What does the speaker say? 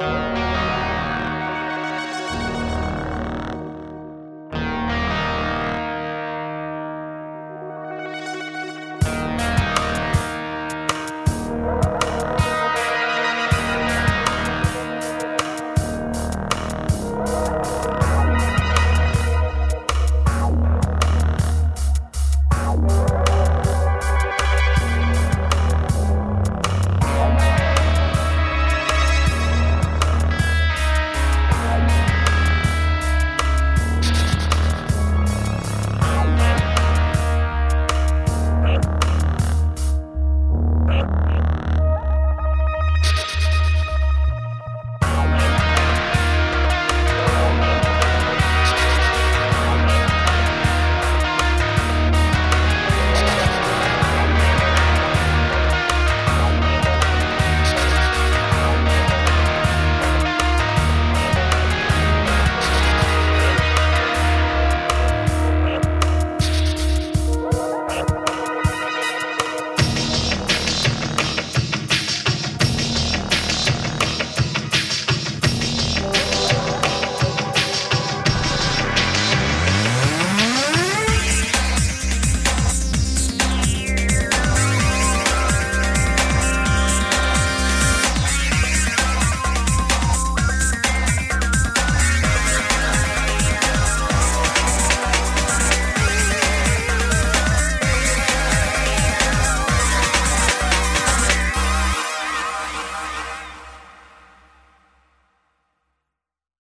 Uh...